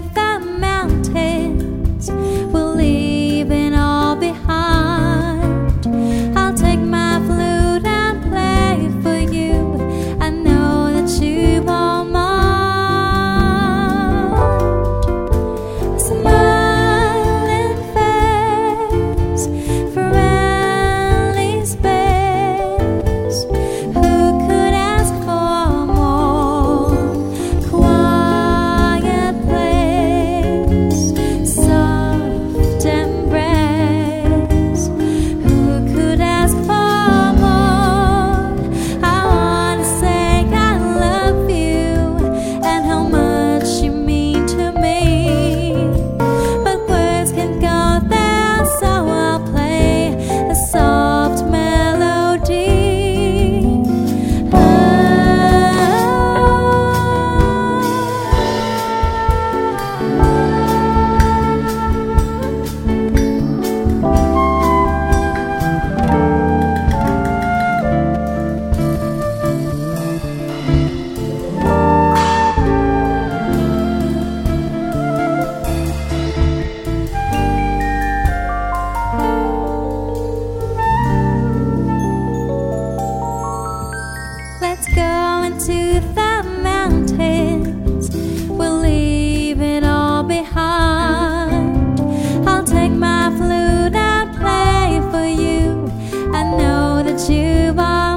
without you are.